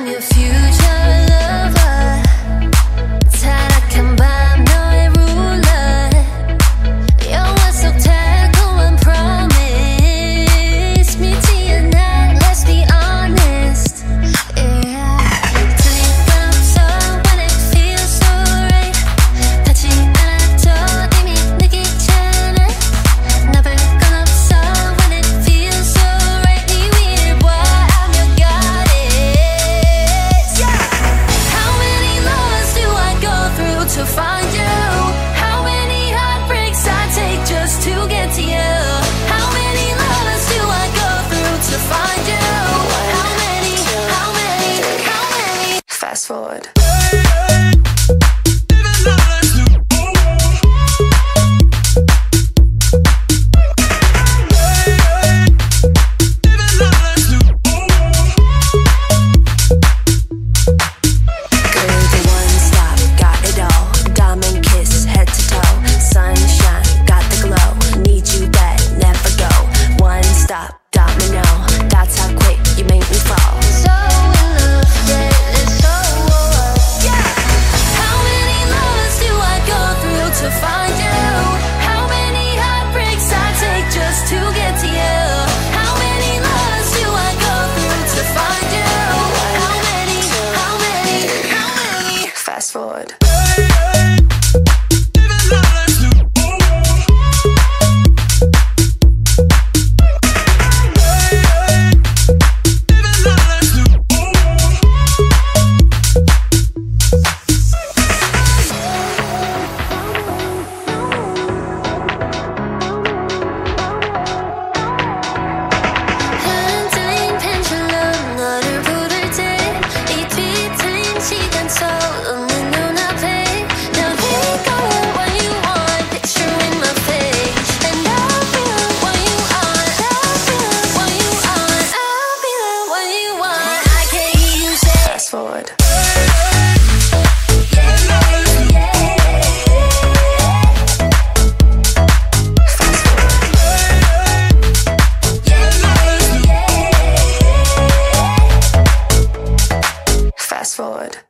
I'm your fuse. forward. yeah. forward.